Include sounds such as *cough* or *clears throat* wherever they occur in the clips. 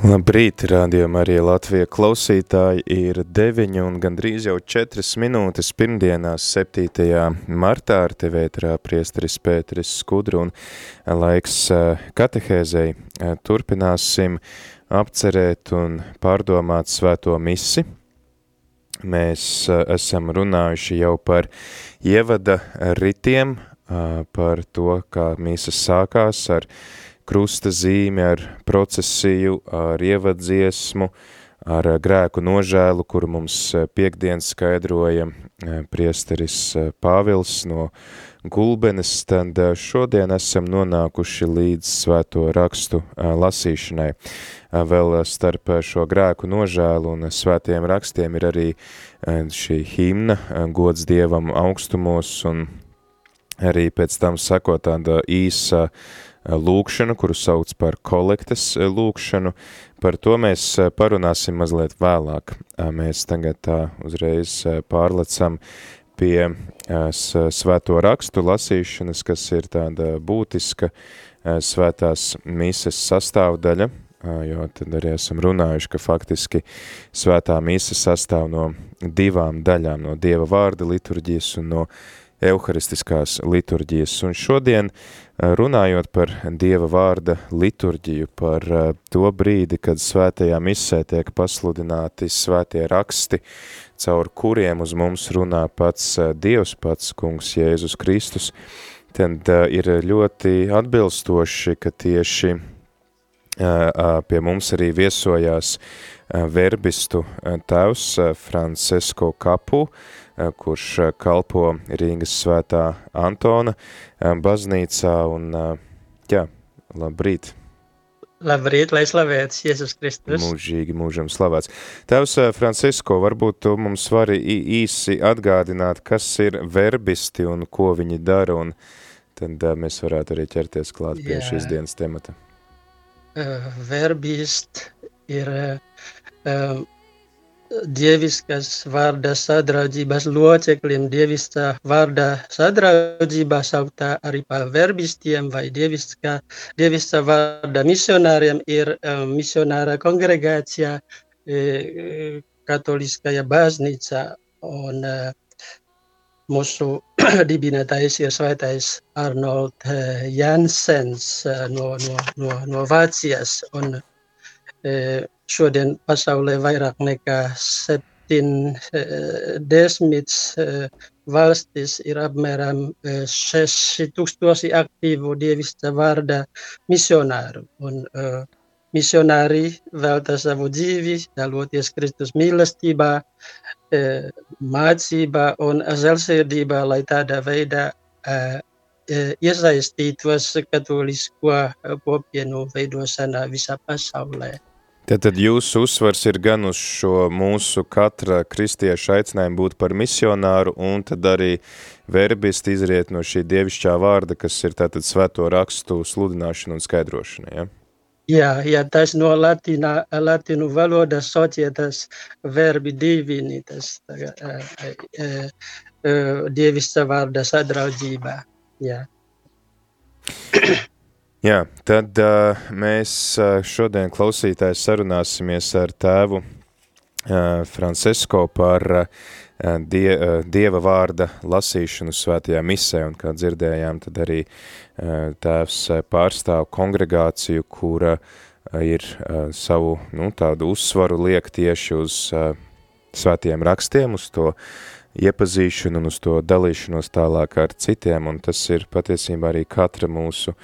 Labrīt, rādījumā arī Latvija klausītāji ir 9 un gandrīz jau 4 minūtes pirmdienās 7. martā ar tevi ētrā priesteris Pēteris Skudru un laiks katehēzei. Turpināsim apcerēt un pārdomāt svēto misi. Mēs esam runājuši jau par ievada ritiem, par to, kā misas sākās ar krusta zīmi, ar procesiju, ar ievadziesmu, ar grēku nožēlu, kuru mums piekdien skaidroja eh, priesteris eh, Pāvils no Gulbenes, tad eh, šodien esam nonākuši līdz svēto rakstu lasīšanai. Vēl starp šo grēku nožēlu un svētiem rakstiem ir arī šī himna, gods Dievam augstumos, un arī pēc tam sako tāda īsa Eh, lūkšanu, kuru sauc par kolektes eh, lūkšanu. Par to mēs eh, parunāsim mazliet vēlāk. Mēs tagad tā uzreiz pārlecam pie svēto rakstu lasīšanas, kas ir tāda būtiska svētās mises sastāvdaļa, jo tad arī esam runājuši, ka faktiski svētā misa sastāv no divām daļām, no Dieva vārda liturģijas un no euharistiskās liturģijas. Un šodien runājot par Dieva vārda liturģiju, par to brīdi, kad svētajā misē tiek pasludināti svētie raksti, caur kuriem uz mums runā pats Dievs, pats kungs Jēzus Kristus, tad ir ļoti atbilstoši, ka tieši pie mums arī viesojās verbistu tēvs Francesko Kapu, Eh, kurš eh, kalpo Rīgas svētā Antona eh, baznīcā un, jā, labrīt. Labrīt, lai slavēts Jēzus Kristus. Mūžīgi, mūžam slavēts. Tevs Francisko, varbūt tu mums vari īsi atgādināt, kas ir verbisti un ko viņi dara, un tad mēs varētu arī ķerties klāt pie Jā. šīs dienas temata. Uh, verbist ir uh, dieviskas vārda sadraudzības locekļiem, dieviskā vārda sadraudzībā sauktā arī par verbistiem vai dieviskā, dieviskā vārda misionāriem ir um, misionāra kongregācija e, katoliskajā baznīcā. Un e, mūsu *clears throat* dibinātājs ir svētais Arnold Jansens no, no, no, no Vācijas. Un e, šodien pasaulē vairāk nekā septiņdesmit valstis ir apmēram 6000 aktīvu dievista vārda misionāru. Un, uh, misionāri velta savu dzīvi, daloties Kristus mīlestībā, uh, mācībā un žēlsirdībā, lai tādā veidā uh, iesaistītos katolisko kopienu veidošanā visā pasaulē. Tad jūsu uzsvars ir gan uz šo mūsu katra kristieša aicinājumu būt par misionāru, un tad arī verbisti izriet no šī dievišķā vārda, kas ir tātad svēto rakstu sludināšana un skaidrošana, ja? Jā, jā, tas no latīna, latīnu valodas societas verbi divini, tas uh, uh, uh, dievišķa vārda sadraudzībā, jā. *coughs* Jā, tad uh, mēs šodien klausītājs sarunāsimies ar tēvu uh, Francesko par uh, die, uh, Dieva vārda lasīšanu svētajā misē, un kā dzirdējām, tad arī uh, tēvs pārstāv kongregāciju, kura uh, ir uh, savu, nu, tādu uzsvaru liek tieši uz uh, svētiem rakstiem, uz to iepazīšanu un uz to dalīšanos tālāk ar citiem, un tas ir patiesībā arī katra mūsu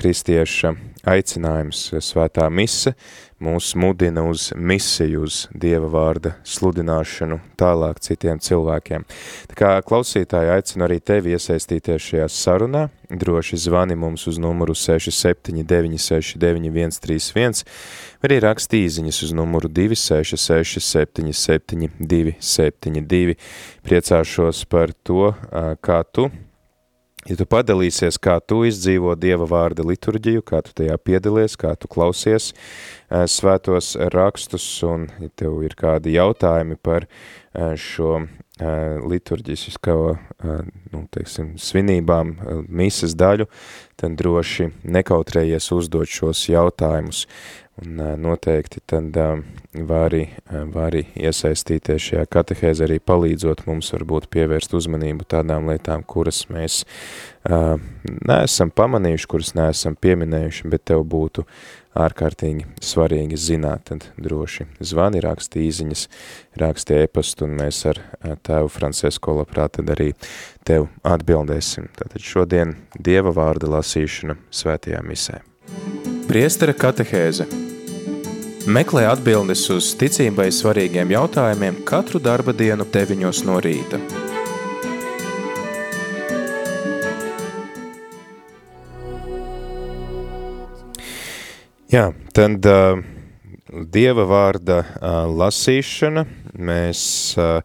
kristieša aicinājums svētā mise mūs mudina uz misiju, uz Dieva vārda sludināšanu tālāk citiem cilvēkiem. Tā kā klausītāji aicinu arī tevi iesaistīties šajā sarunā, droši zvani mums uz numuru 679699131, vai arī raksti īziņas uz numuru 266-772272. Priecāšos par to, kā tu Ja tu padalīsies, kā tu izdzīvo Dieva vārda liturģiju, kā tu tajā piedalies, kā tu klausies svētos rakstus, un ja tev ir kādi jautājumi par šo liturģisko, nu, teiksim, svinībām, mises daļu, tad droši nekautrējies uzdot šos jautājumus. Un noteikti tad vari, vari iesaistīties šajā katehēzē arī palīdzot mums varbūt pievērst uzmanību tādām lietām, kuras mēs neesam pamanījuši, kuras neesam pieminējuši, bet tev būtu ārkārtīgi svarīgi zināt, tad droši zvani, raksti īziņas, raksti e-pastu, un mēs ar tēvu Francesko labprāt tad arī tev atbildēsim. Tātad šodien Dieva vārda lasīšana svētajā misē. Priestara katehēze Meklē atbildes uz ticībai svarīgiem jautājumiem katru darba dienu 9 no rīta. Jā, tad uh, Dieva vārda uh, lasīšana. Mēs uh,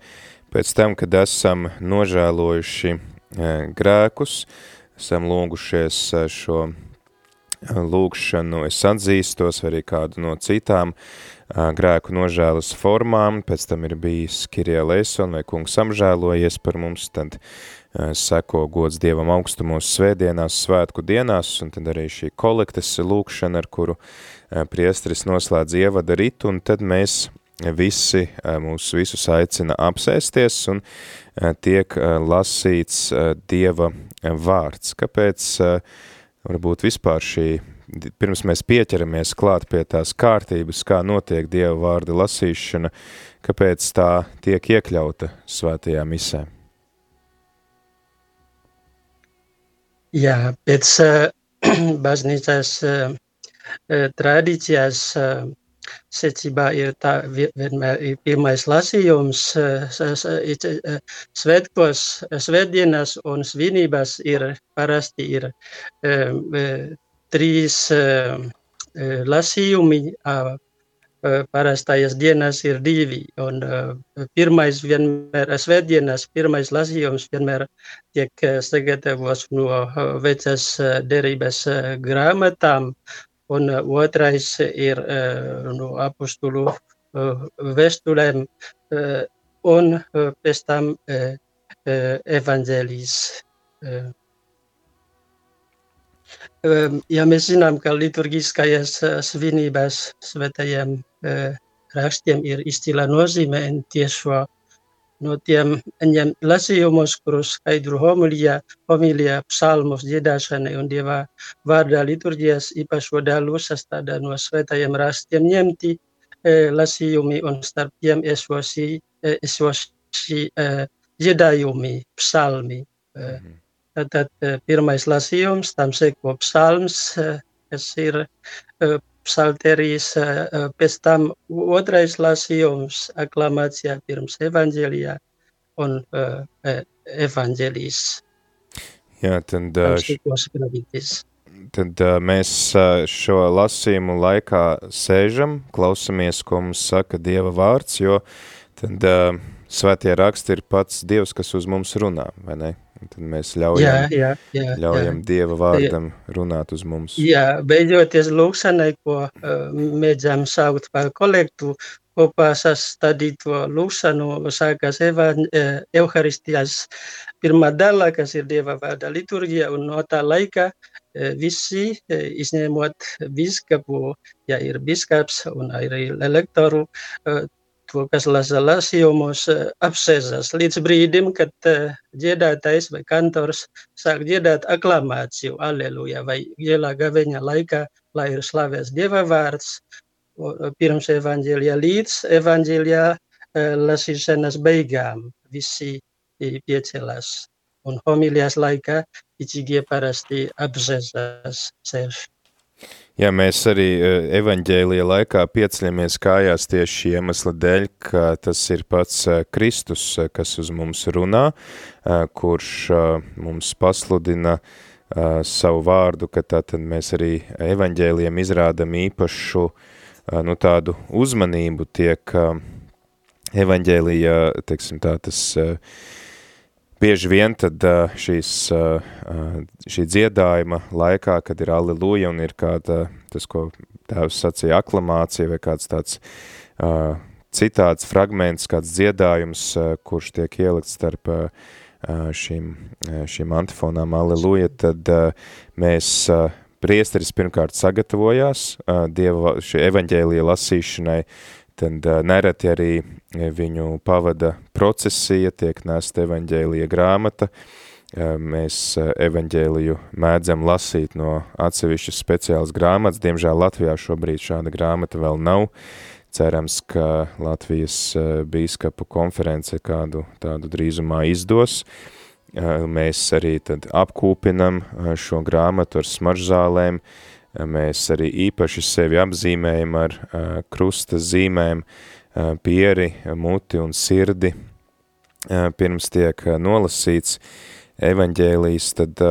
pēc tam, kad esam nožēlojuši uh, grēkus, esam lūgušies uh, šo lūgšanu es atzīstos, vai arī kādu no citām grēku nožēlas formām, pēc tam ir bijis Kirie Leison vai kungs apžēlojies par mums, tad seko gods Dievam augstumos svētdienās, svētku dienās, un tad arī šī kolektes lūkšana, ar kuru priestris noslēdz ievada ritu, un tad mēs visi mūs visus aicina apsēsties, un tiek lasīts Dieva vārds. Kāpēc varbūt vispār šī, pirms mēs pieķeramies klāt pie tās kārtības, kā notiek Dieva vārda lasīšana, kāpēc tā tiek iekļauta svētajā misē? Jā, pēc uh, *clears throat* baznīcas uh, tradīcijas uh, secībā ir tā vienmēr ir pirmais lasījums svētkos, svētdienas un svinības ir parasti ir trīs lasījumi, parastājas dienas ir divi, un pirmais vienmēr, svētdienas pirmais lasījums vienmēr tiek sagatavots no vecas derības grāmatām, un otrais ir no apostulu vēstulēm un pēc tam evaņģēlijas. Ja mēs zinām, ka liturgiskajās svinībās svētajiem rakstiem ir izcila nozīme un tiešo no tiem ņem lasījumus, kurus skaidru homilijā, homilijā, psalmus, dziedāšana un dieva vārdā liturģijas īpašo daļu sastādā no svētajiem rastiem ņemti e, lasījumi un starp tiem esoši, e, esoši e, dziedājumi, psalmi. E, mhm. Tātad e, pirmais lasījums, tam seko psalms, e, ir e, psalterijas, pēc tam otrais lasījums, aklamācijā pirms evaņģēlijā un evaņģēlijas. Jā, tad, tad mēs šo lasījumu laikā sēžam, klausamies, ko mums saka Dieva vārds, jo tad svētie raksti ir pats Dievs, kas uz mums runā, vai ne? Un tad mēs ļaujam, jā, jā, jā, ļaujam jā. Dieva vārdam runāt uz mums. Jā, beidzoties lūkšanai, ko uh, mēdzām saukt par kolektu, kopā sastādīto lūkšanu uh, Euharistijas pirmā daļa, kas ir Dieva vārda liturģija, un no tā laika visi, izņemot biskapu, ja ir biskaps un arī elektoru, to, kas lasa lasījumus, apsēžas līdz brīdim, kad dziedātais vai kantors sāk dziedāt aklamāciju, aleluja, vai ielā gaveņa laikā, lai ir slavēts Dieva vārds, pirms evaņģēlijā līdz evaņģēlijā lasīšanas beigām visi piecelās. Un homilijas laikā ticīgie parasti apsēžas sevi. Jā, mēs arī e, evaņģēlija laikā pieceļamies kājās tieši šī iemesla dēļ, ka tas ir pats e, Kristus, e, kas uz mums runā, kurš mums pasludina savu vārdu, ka tātad mēs arī evaņģēliem izrādam īpašu nu, tādu uzmanību tiek evaņģēlija, teiksim tā, tas uh, bieži vien tad šīs, šī dziedājuma laikā, kad ir aleluja un ir kāda, tas, ko tēvs sacīja, aklamācija vai kāds tāds citāds fragments, kāds dziedājums, kurš tiek ielikts starp šīm, šīm antifonām aleluja, tad mēs priesteris pirmkārt sagatavojās Dieva šī evaņģēlija lasīšanai, tad nereti arī viņu pavada procesija, tiek nesta evaņģēlija grāmata, mēs evaņģēliju mēdzam lasīt no atsevišķas speciālas grāmatas, diemžēl Latvijā šobrīd šāda grāmata vēl nav, cerams, ka Latvijas bīskapu konference kādu tādu drīzumā izdos, mēs arī tad apkūpinam šo grāmatu ar smaržzālēm, mēs arī īpaši sevi apzīmējam ar krusta zīmēm, pieri, muti un sirdi, pirms tiek nolasīts evaņģēlijs, tad,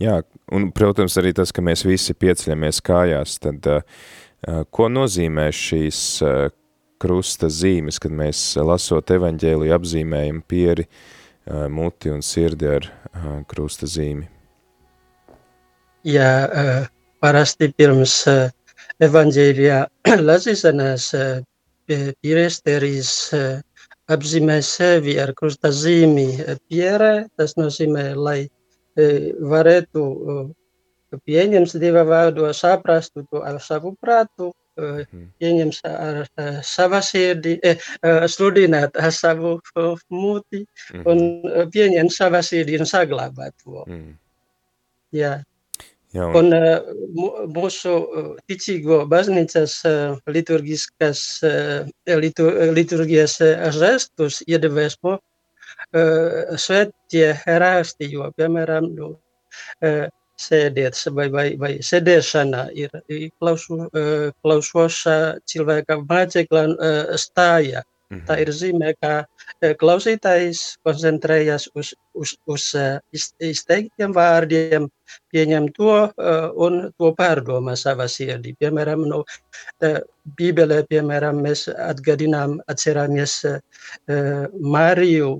jā, un, protams, arī tas, ka mēs visi pieceļamies kājās, tad ko nozīmē šīs krusta zīmes, kad mēs lasot evaņģēliju apzīmējam pieri, muti un sirdi ar krusta zīmi? Jā, parasti pirms evaņģēlijā *clears throat* lasīšanās priesteris apzīmē sevi ar krusta zīmi pierē, tas nozīmē, lai varētu pieņemt Dieva vārdu, saprastu to ar savu prātu, pieņems ar sava sirdi, sludināt ar savu muti un pieņem sava sirdi un saglabāt to. Jā. Jā, un, un mūsu ticīgo baznīcas liturgiskas, litur, liturgijas žestus iedvesmo svētie raksti, jo, piemēram, nu, sēdiet vai, vai, vai sēdēšana ir klausu, klausoša cilvēka mācekla stāja. Tā ir zīme, ka klausītājs koncentrējas uz, uz, uz izteiktiem vārdiem, pieņem to un to pārdomā savā sirdī. Piemēram, no Bībelē, piemēram, mēs atgadinām, atceramies Mariju,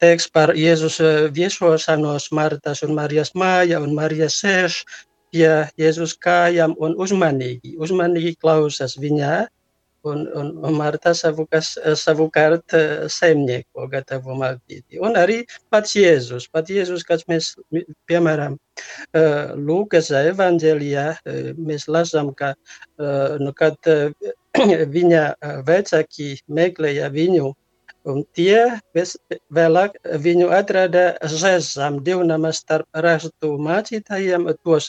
teiks par Jēzus viesošanos Martas un Marijas māja un Marija sēž pie Jēzus kājām un uzmanīgi, uzmanīgi klausās viņā, un, un, un Marta savukas, savukārt saimnieko gatavo maldīti. Un arī pats Jēzus, pat Jēzus, kad mēs, piemēram, Lūkas evanģēlijā, mēs lasām, ka, nu, kad *clears throat* viņa vecāki meklēja viņu Un tie vēlāk viņu atrada žēzam, divnama starp rastu mācītājiem, tos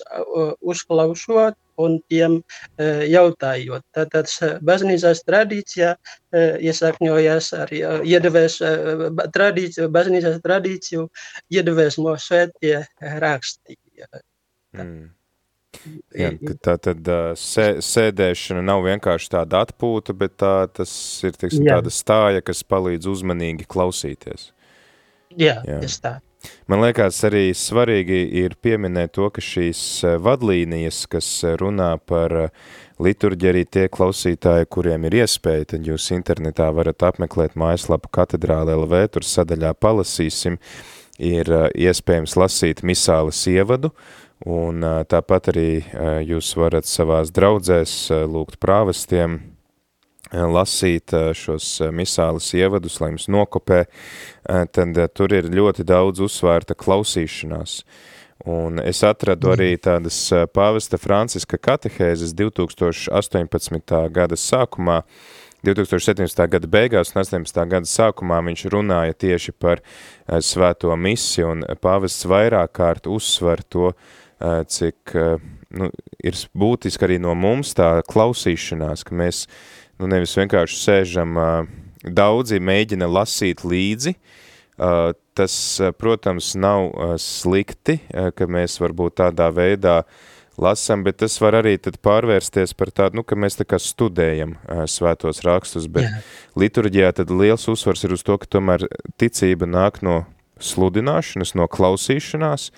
uzklausot un tiem jautājot. Tātad baznīcas tradīcijā iesakņojas arī iedvēs, tradīciju, baznīcas tradīciju iedvēsmo svētie raksti. Mm. Jā, tā tad sē, sēdēšana nav vienkārši tāda atpūta, bet tā, tas ir teiksim, tāda stāja, kas palīdz uzmanīgi klausīties. Jā, Jā. tā. Man liekas, arī svarīgi ir pieminēt to, ka šīs vadlīnijas, kas runā par liturģi, arī tie klausītāji, kuriem ir iespēja, tad jūs internetā varat apmeklēt mājaslapu katedrāle LV, tur sadaļā palasīsim, ir iespējams lasīt misāles ievadu, Un tāpat arī jūs varat savās draudzēs lūgt prāvestiem, lasīt šos misāles ievadus, lai jums nokopē, tad tur ir ļoti daudz uzsvērta klausīšanās. Un es atradu arī tādas pāvesta Franciska katehēzes 2018. gada sākumā, 2017. gada beigās un 18. gada sākumā viņš runāja tieši par svēto misi, un pāvests vairāk kārt uzsver to, uh, cik nu, ir būtiski arī no mums tā klausīšanās, ka mēs nu, nevis vienkārši sēžam, daudzi mēģina lasīt līdzi, tas, protams, nav slikti, ka mēs varbūt tādā veidā lasam, bet tas var arī tad pārvērsties par tādu, nu, ka mēs tā kā studējam svētos rakstus, bet Jā. liturģijā tad liels uzsvars ir uz to, ka tomēr ticība nāk no sludināšanas, no klausīšanās,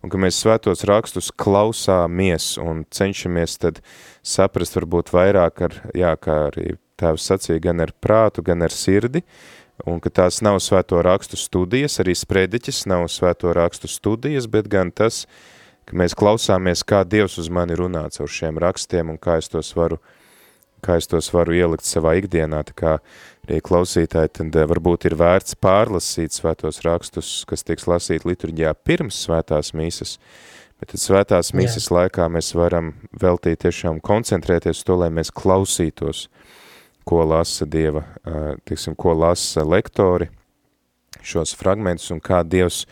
un ka mēs svētos rakstus klausāmies un cenšamies tad saprast varbūt vairāk ar, jā, kā arī tēvs sacīja, gan ar prātu, gan ar sirdi, un ka tās nav svēto rakstu studijas, arī sprediķis nav svēto rakstu studijas, bet gan tas, ka mēs klausāmies, kā Dievs uz mani runā caur šiem rakstiem un kā es tos varu, kā es tos varu ielikt savā ikdienā, tā kā arī klausītāji, tad eh, varbūt ir vērts pārlasīt svētos rakstus, kas tiks lasīt liturģijā pirms svētās mīsas, bet tad svētās mīsas Jā. laikā mēs varam veltīt tiešām koncentrēties to, lai mēs klausītos, ko lasa Dieva, eh, tiksim, ko lasa lektori, šos fragmentus un kā Dievs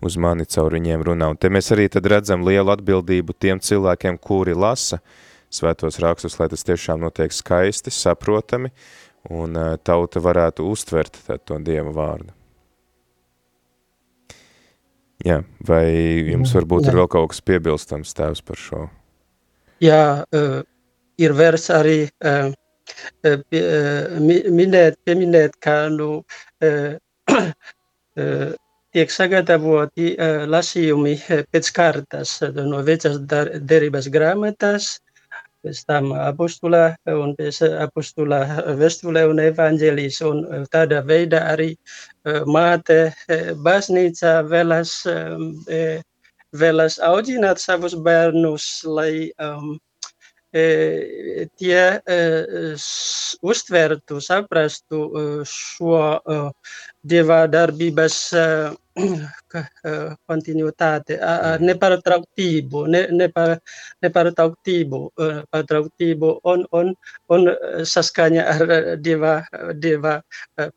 uz mani caur viņiem runā. Un te mēs arī tad redzam lielu atbildību tiem cilvēkiem, kuri lasa svētos rakstus, lai tas tiešām notiek skaisti, saprotami, un eh, tauta varētu uztvert to Dieva vārdu. Jā, vai jums varbūt Jā. ir vēl kaut kas piebilstams tēvs par šo? Jā, uh, ir vērs arī uh, uh, minēt, pieminēt, ka nu, uh, uh, *clears throat* tiek sagatavoti uh, lasījumi pēc kārtas no vecas derības grāmatas, tam apostulā un pēc apostulā vēstulē un evaņģēlijas. Un tādā veidā arī māte baznīca vēlas, vēlas audzināt savus bērnus, lai um, tie uztvertu, saprastu šo dieva darbības kontinuitāte, *clears throat* nepārtrauktību, ne, nepār, nepārtrauktību, pārtrauktību un, un, un saskaņa ar dieva, dieva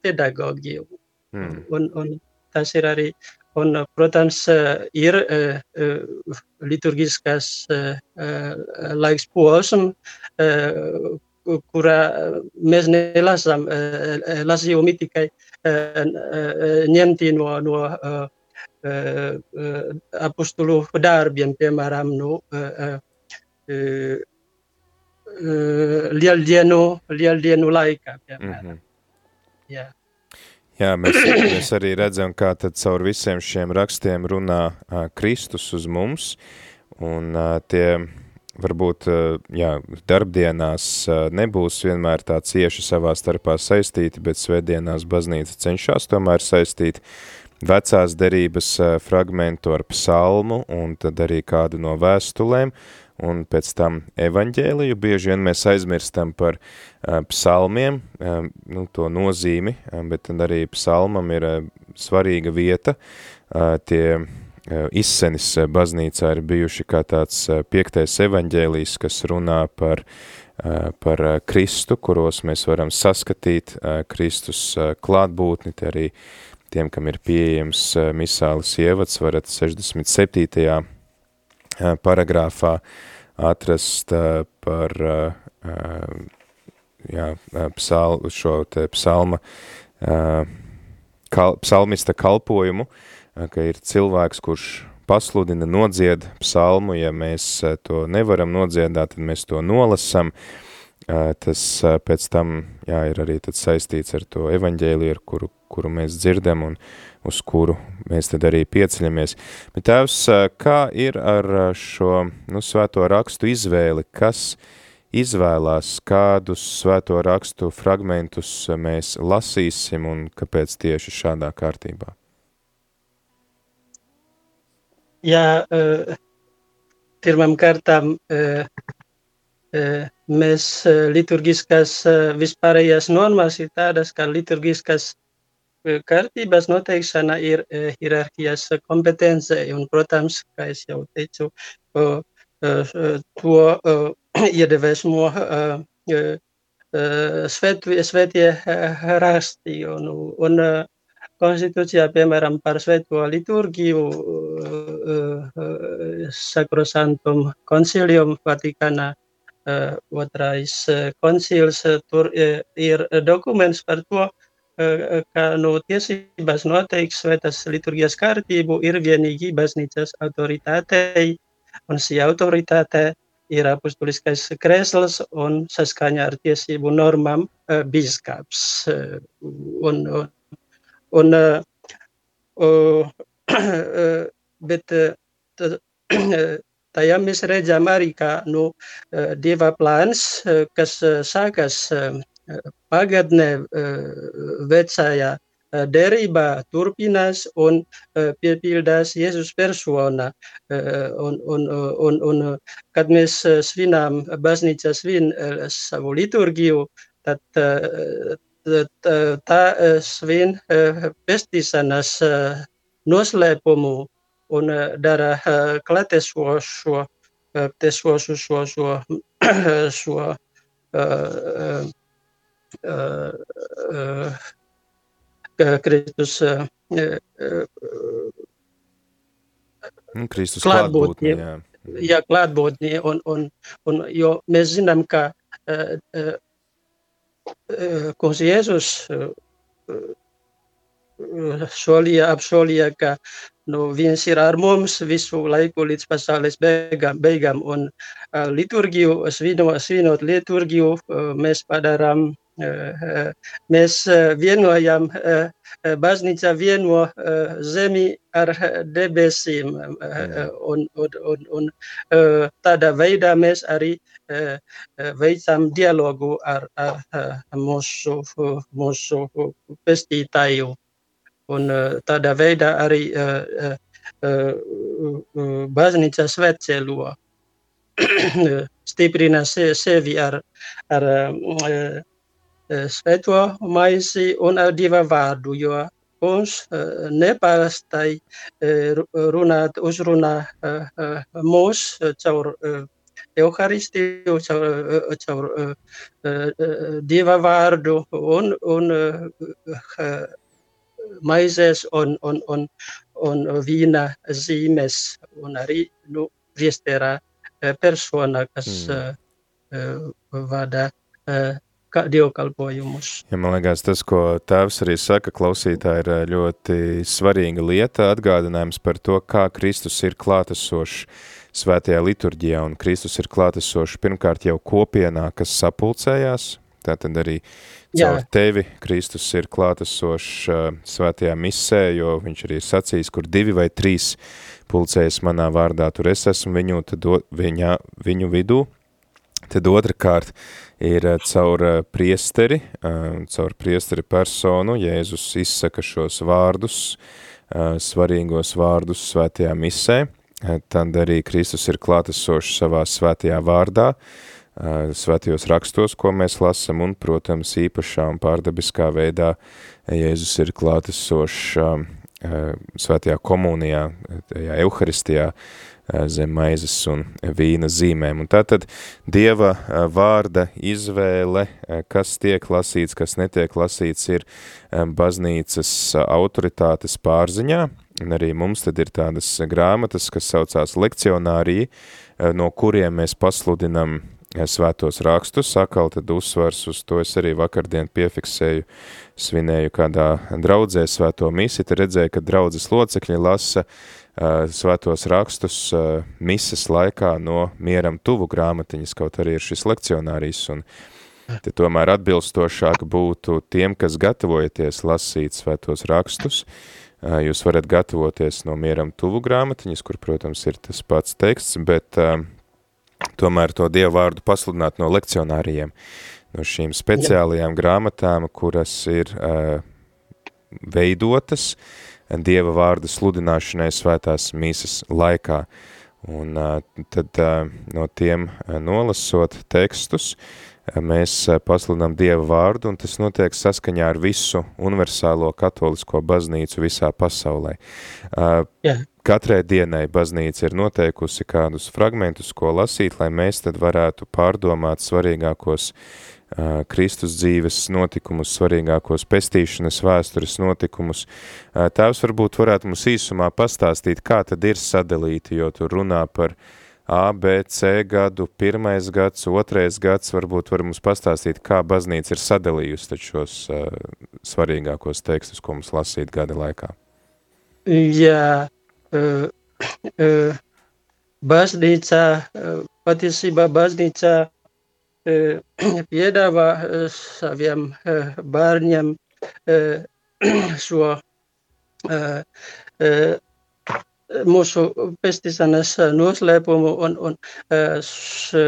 pedagogiju. Hmm. Un, un tas ir arī Un, protams, ir liturģiskās laiks posms, kurā mēs nelasām lasījumi tikai ņemti no, no apostulu darbiem, piemēram, no lieldienu, lieldienu laikā, piemēram. Mm -hmm. yeah. Jā, mēs, mēs *coughs* arī redzam, kā tad caur visiem šiem rakstiem runā uh, Kristus uz mums, un uh, tie varbūt uh, jā, darbdienās uh, nebūs vienmēr tā cieši savā starpā saistīti, bet svētdienās baznīca cenšas tomēr saistīt vecās derības uh, fragmentu ar psalmu un tad arī kādu no vēstulēm, un pēc tam evaņģēliju. Bieži vien mēs aizmirstam par psalmiem, nu, to nozīmi, bet tad arī psalmam ir svarīga vieta. Tie izsenis baznīcā ir bijuši kā tāds uh, piektais evaņģēlijs, kas runā par, par Kristu, kuros mēs varam saskatīt Kristus klātbūtni, te arī tiem, kam ir pieejams misālis ievads, varat 67 paragrāfā atrast par jā, psal, šo te psalma, kal, psalmista kalpojumu, ka ir cilvēks, kurš pasludina, nodzied psalmu, ja mēs to nevaram nodziedāt, tad mēs to nolasam, tas pēc tam, jā, ir arī tad saistīts ar to evaņģēliju, ar kuru, kuru mēs dzirdam un, uz kuru mēs tad arī pieceļamies. Bet tēvs, kā ir ar šo nu, svēto rakstu izvēli, kas izvēlās, kādus svēto rakstu fragmentus mēs lasīsim un kāpēc tieši šādā kārtībā? Jā, uh, pirmam kārtām uh, uh, mēs liturgiskās vispārējās normas ir tādas, ka liturgiskas kārtības noteikšana ir hierarhijas kompetence, un, protams, kā es jau teicu, to iedvesmo svētie raksti, un, un konstitūcijā, piemēram, par svēto liturgiju, Sacrosanctum Concilium Vatikāna otrais koncils, tur ir dokuments par to, ka no tiesības noteiks svētas liturgijas kārtību ir vienīgi baznīcas autoritātei, un šī autoritāte ir apustuliskais krēsls un saskaņā ar tiesību normām biskaps. Un, un, un, *clears throat* bet *clears throat* tajā mēs redzam arī, ka nu, Dieva plāns, kas sākas pagadnē vecajā derībā turpinās un piepildās Jēzus persona. Un, un, un, un, kad mēs svinām, baznīca svin savu liturgiju, tad tā svin pestīšanas noslēpumu un dara klātesošo, tesošu šo, šo, šo uh, uh, uh, Kristus, Kristus klātbūtni, jā. Jā, klātbūtni, un, un, un, jo mēs zinām, ka kungs Jēzus solīja, apsolīja, ka nu, viņš ir ar mums visu laiku līdz pasaules beigām, beigām un uh, liturgiju, svinot, svinot liturgiju, uh, mēs padarām mēs vienojam, baznīca vieno zemi ar debesīm, un, un, un, un tādā veidā mēs arī veicam dialogu ar, ar mūsu, mūsu pestītāju. Un tādā veidā arī baznīca svētceļo, *clears throat* stiprina sevi ar, ar svēto maizi un dieva vārdu, jo kungs nepārastai runāt, uzrunā mūs caur Euharistiju, caur, caur dieva vārdu un, un maizes un, un, un, un vīna zīmes un arī nu, priesterā persona, kas mm. vada dievkalpojumus. Ja, man liekas, tas, ko tēvs arī saka, klausītāji, ir ļoti svarīga lieta, atgādinājums par to, kā Kristus ir klātesošs svētajā liturģijā, un Kristus ir klātesošs pirmkārt jau kopienā, kas sapulcējās, tātad arī caur Jā. tevi Kristus ir klātesošs uh, svētajā misē, jo viņš arī ir sacījis, kur divi vai trīs pulcējas manā vārdā, tur es esmu viņu, tad viņa, viņu vidū, tad otrkārt ir eh, caur eh, priesteri, eh, caur priesteri personu, Jēzus izsaka šos vārdus, svarīgos vārdus svētajā misē, tad arī Kristus ir klātesošs savā svētajā vārdā, svētajos rakstos, ko mēs lasam, un, protams, īpašā un pārdabiskā veidā Jēzus ir klātesošs svētajā komunijā, tajā euharistijā, zem maizes un vīna zīmēm. Un tātad Dieva vārda izvēle, kas tiek lasīts, kas netiek lasīts, ir baznīcas autoritātes pārziņā, un arī mums tad ir tādas grāmatas, kas saucās lekcionārija, no kuriem mēs pasludinam svētos rakstus, sakal tad uzsvars uz to, es arī vakardien piefiksēju, svinēju kādā draudzē svēto misi, te redzēju, ka draudzes locekļi lasa uh, svētos rakstus eh, mises laikā no mieram tuvu grāmatiņas, kaut arī ir šis lekcionārijs, un te tomēr atbilstošāk būtu tiem, kas gatavojaties lasīt svētos rakstus, eh, jūs varat gatavoties no mieram tuvu grāmatiņas, kur, protams, ir tas pats teksts, bet tomēr to dievu vārdu pasludināt no lekcionārijiem, no šīm speciālajām grāmatām, kuras ir veidotas, uh, Dieva vārda sludināšanai svētās mīsas laikā. Un tad no tiem nolasot tekstus, mēs pasludinām Dieva vārdu, un tas notiek saskaņā ar visu universālo katolisko baznīcu visā pasaulē. Yeah. Katrai dienai baznīca ir noteikusi kādus fragmentus, ko lasīt, lai mēs tad varētu pārdomāt svarīgākos uh, Kristus dzīves notikumus, svarīgākos pestīšanas vēstures notikumus. Tēvs varbūt varētu mums īsumā pastāstīt, kā tad ir sadalīti, jo tur runā par A, B, C gadu, pirmais gads, otrais gads, varbūt var mums pastāstīt, kā baznīca ir sadalījusi šos uh, svarīgākos tekstus, ko mums lasīt gada laikā. Jā, uh, uh, baznīca, uh, patiesībā baznīca piedāvā saviem bērniem *clears throat* šo mūsu pestīšanas noslēpumu un, un š,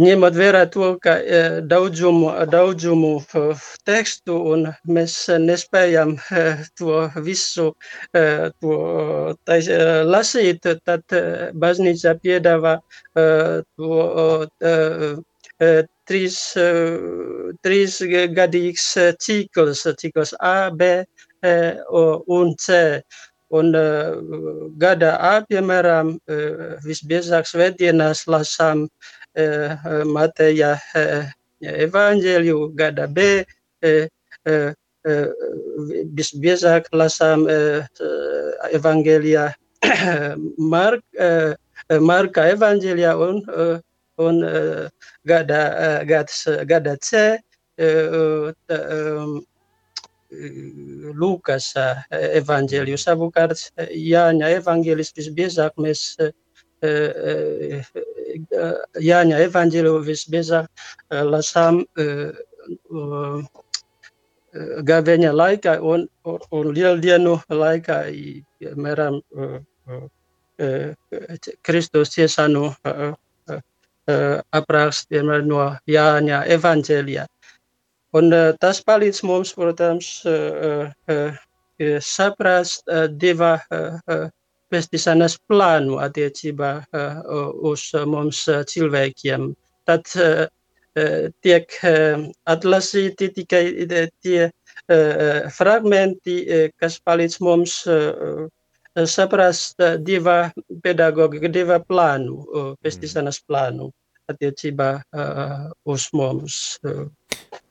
ņemot vērā to, ka daudzumu, daudzumu tekstu un mēs nespējam to visu to tais, lasīt, tad baznīca piedāvā to trīs, trīs gadīgs cikls, cikls A, B un C. Un gada A, piemēram, visbiežāk svētdienās lasām Mateja evaņģēļu, gada B, visbiežāk lasām evaņģēlijā *clears throat* Mark, Marka evaņģēlijā un un uh, gada, uh, gads, gada C uh, um, Lūkas evaņģēliju. Savukārt Jāņa evaņģēlis visbiežāk mēs Jāņa evaņģēliju visbiežāk lasām gaveņa laikā un, un, un lieldienu laikā, piemēram, Kristus ciešanu apraksts, piemēram, no Jāņa evaņģēlijā. Un tas palīdz mums, protams, saprast Dieva pestīšanas plānu attiecībā uz mums cilvēkiem. Tad tiek atlasīti tikai tie fragmenti, kas palīdz mums saprast Dieva pedagogiku, Dieva plānu, pestīšanas plānu attiecībā uz mums.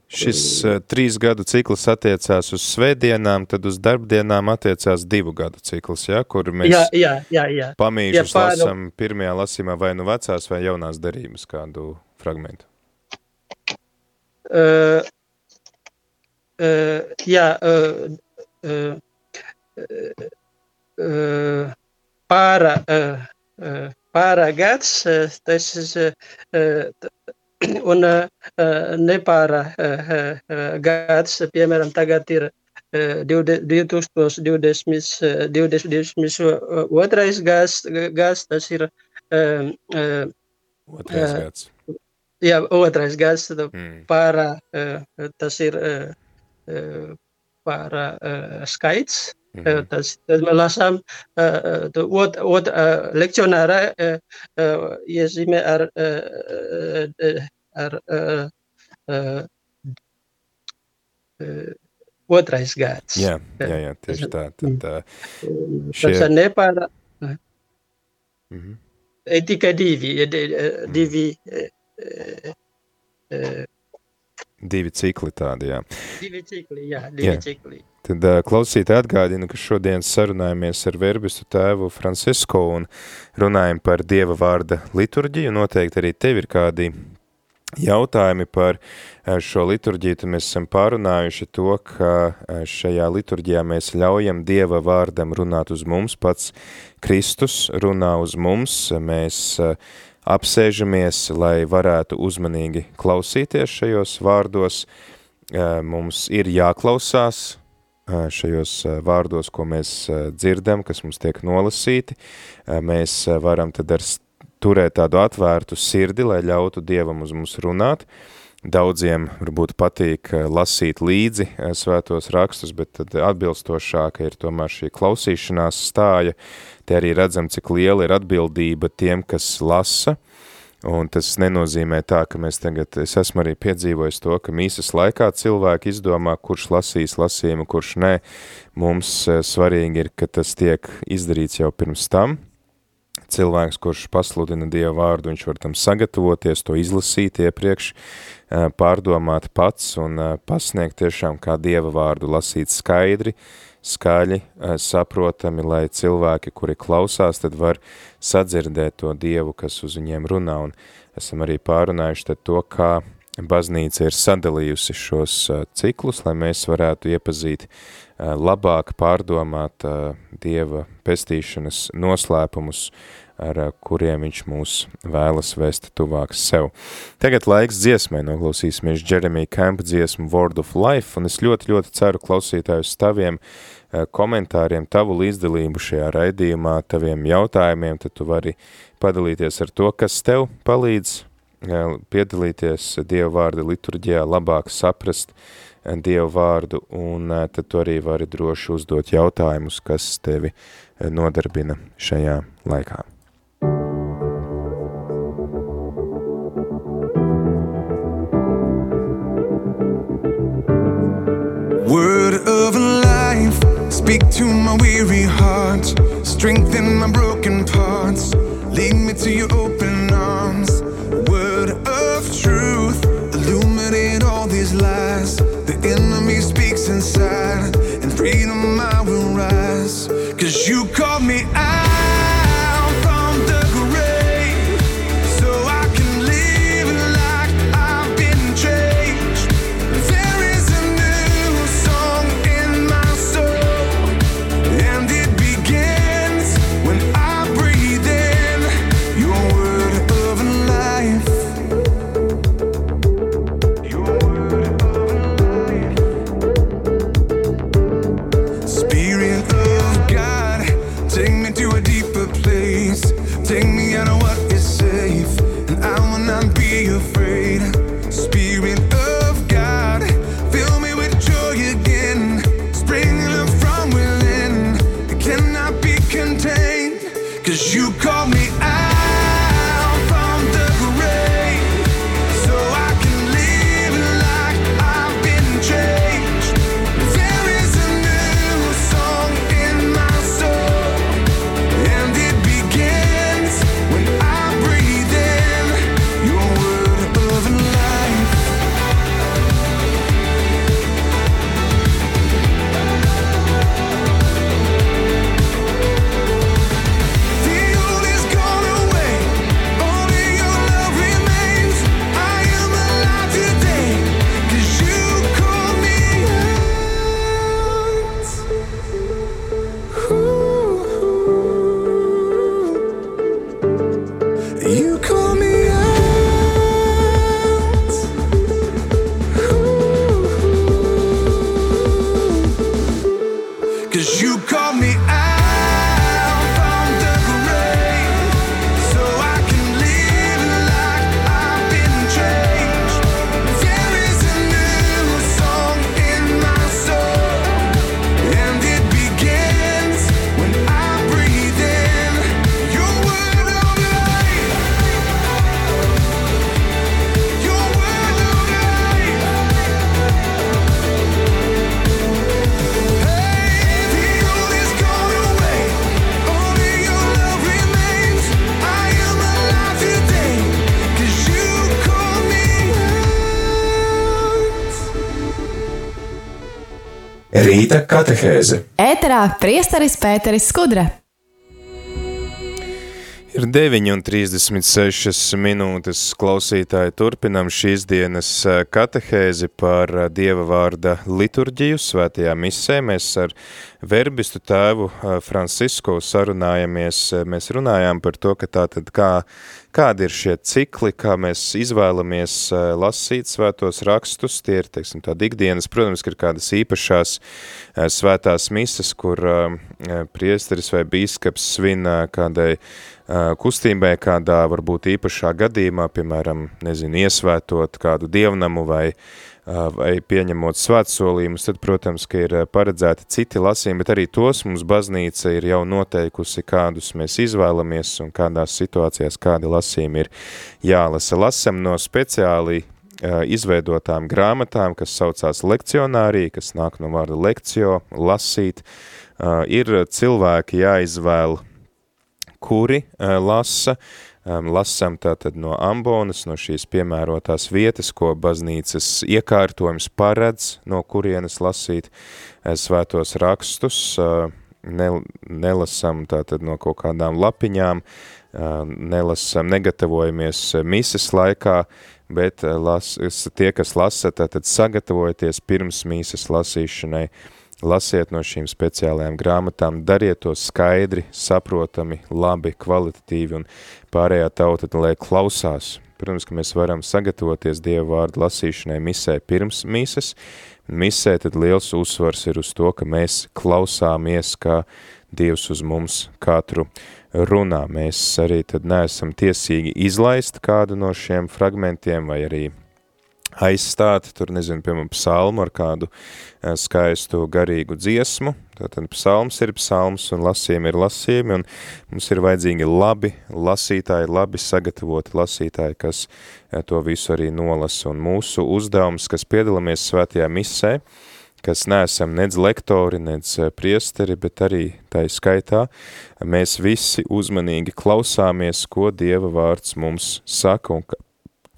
Šis trīs gadu cikls attiecās uz svētdienām, tad uz darbdienām attiecās divu gadu cikls, ja, kur mēs jā, jā, jā, jā. pamīšus jā, pār... lasam pirmajā lasīmā vai nu vecās vai jaunās derības kādu fragmentu. Uh, uh, jā, uh, uh, uh, pāra, uh, uh, pāra gads, uh, tas un nepāra gads, piemēram, tagad ir 2020, 2022 gads, gads, tas ir otrais gads. Jā, otrais gads, mm. pārā, tas ir pārā skaits, Mm -hmm. tas, tas mēs lasām uh, ot, ot, uh, lekcionārā uh, uh, iezīmē ar, uh, uh, ar uh, uh, uh, otrais gads. Jā, jā, jā tieši tā. Tad, uh, šie... Tas ir nepāra. Mm -hmm. Tikai divi, divi uh, uh, Divi cikli tādi, jā. Divi cikli, jā, divi jā. cikli. Tad klausītāji atgādina, ka šodien sarunājamies ar verbistu tēvu Francisko un runājam par Dieva vārda liturģiju. Noteikti arī tev ir kādi jautājumi par šo liturģiju, tad mēs esam pārunājuši to, ka šajā liturģijā mēs ļaujam Dieva vārdam runāt uz mums, pats Kristus runā uz mums, mēs uh, apsēžamies, lai varētu uzmanīgi klausīties šajos vārdos. Mums ir jāklausās šajos vārdos, ko mēs dzirdam, kas mums tiek nolasīti. Mēs varam tad ar turēt tādu atvērtu sirdi, lai ļautu Dievam uz mums runāt. Daudziem varbūt patīk lasīt līdzi svētos rakstus, bet tad atbilstošāka ir tomēr šī klausīšanās stāja, Te arī redzam, cik liela ir atbildība tiem, kas lasa, un tas nenozīmē tā, ka mēs tagad, es esmu arī piedzīvojis to, ka mīsas laikā cilvēki izdomā, kurš lasīs lasījumu, kurš nē. Mums eh, svarīgi ir, ka tas tiek izdarīts jau pirms tam, cilvēks, kurš pasludina Dievu vārdu, viņš var tam sagatavoties, to izlasīt iepriekš, eh, pārdomāt pats un eh, pasniegt tiešām kā Dieva vārdu lasīt skaidri, skaļi, eh, saprotami, lai cilvēki, kuri klausās, tad var sadzirdēt to Dievu, kas uz viņiem runā, un esam arī pārunājuši tad to, kā baznīca ir sadalījusi šos ciklus, lai mēs varētu iepazīt labāk pārdomāt Dieva pestīšanas noslēpumus ar kuriem viņš mūs vēlas vēst tuvāk sev. Tagad laiks dziesmai. Noklausīsimies Jeremy Camp dziesmu Word of Life, un es ļoti, ļoti ceru klausītājus taviem komentāriem, tavu līdzdalību šajā raidījumā, taviem jautājumiem, tad tu vari padalīties ar to, kas tev palīdz piedalīties Dieva vārda liturģijā, labāk saprast Dieva vārdu, un tad tu arī vari droši uzdot jautājumus, kas tevi nodarbina šajā laikā. Word of life, speak to my weary heart, strengthen my broken parts, lead me to your open arms. These lies. The enemy speaks inside, and freedom I will rise. Cause you called me out Rīta katehēze. Ēterā priesteris Pēteris Skudra. Ir 9,36 minūtes klausītāji. Turpinam šīs dienas eh, katehēzi par eh, Dieva vārda liturģiju svētajā misē. Mēs ar verbistu tēvu eh, Francisku sarunājamies. Mēs runājām par to, ka tātad kā, kādi ir šie cikli, kā mēs izvēlamies lasīt svētos rakstus. Tie ir, teiksim, tādi ikdienas, protams, ka ir kādas īpašās svētās misas, kur priesteris vai bīskaps svin kādai kustībai kādā varbūt īpašā gadījumā, piemēram, nezinu, iesvētot kādu dievnamu vai, vai pieņemot svētsolījumus, tad, protams, ka ir paredzēti citi lasījumi, bet arī tos mums baznīca ir jau noteikusi, kādus mēs izvēlamies un kādās situācijās kādi lasījumi ir jālasa. Lasam no speciāli izveidotām grāmatām, kas saucās lekcionārī, kas nāk no vārda lekcio, lasīt, ir cilvēki jāizvēl kuri uh, lasa. Um, lasam tātad no ambonas, no šīs piemērotās vietas, ko baznīcas iekārtojums paredz, no kurienes lasīt uh, svētos rakstus. Uh, ne, nelasam tātad no kaut kādām lapiņām, uh, nelasam, negatavojamies mises laikā, bet uh, las, tie, kas lasa, tātad sagatavojaties pirms mīsas lasīšanai, lasiet no šīm speciālajām grāmatām, dariet to skaidri, saprotami, labi, kvalitatīvi un pārējā tauta, lai klausās. Protams, ka mēs varam sagatavoties Dieva vārdu lasīšanai misē pirms mises. Misē tad liels uzsvars ir uz to, ka mēs klausāmies, kā Dievs uz mums katru runā. Mēs arī tad neesam tiesīgi izlaist kādu no šiem fragmentiem vai arī aizstāt, tur nezinu, piemēram, psalmu ar kādu eh, skaistu garīgu dziesmu, tātad psalms ir psalms un lasījumi ir lasījumi, un mums ir vajadzīgi labi lasītāji, labi sagatavoti lasītāji, kas eh, to visu arī nolasa, un mūsu uzdevums, kas piedalāmies svētajā misē, kas neesam nedz lektori, nedz eh, priesteri, bet arī tai skaitā, mēs visi uzmanīgi klausāmies, ko Dieva vārds mums saka un